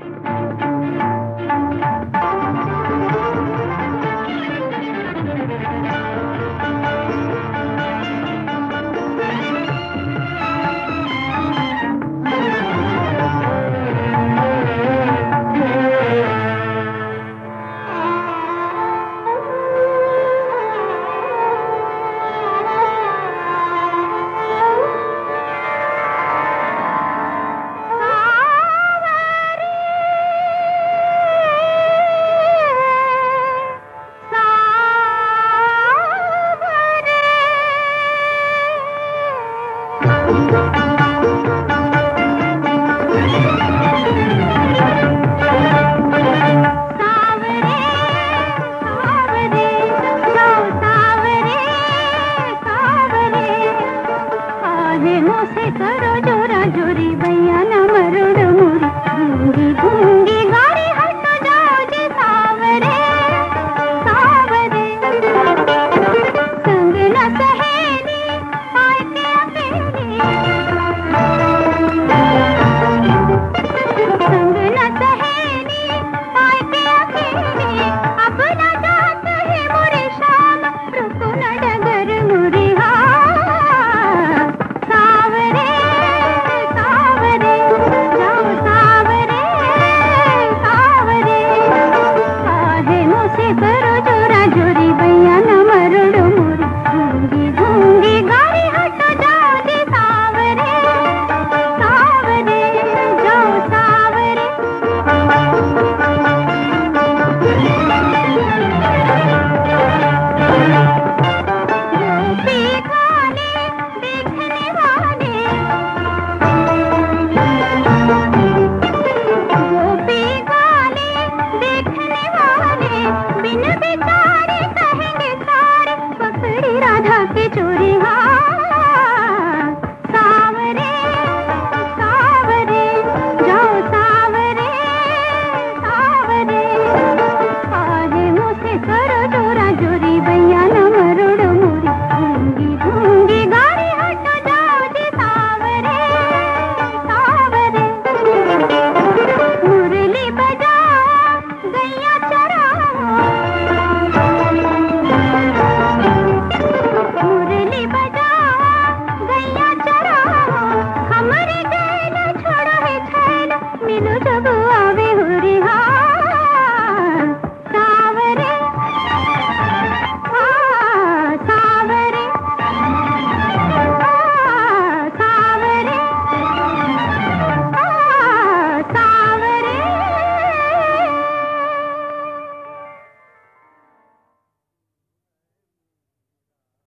Bye. से कर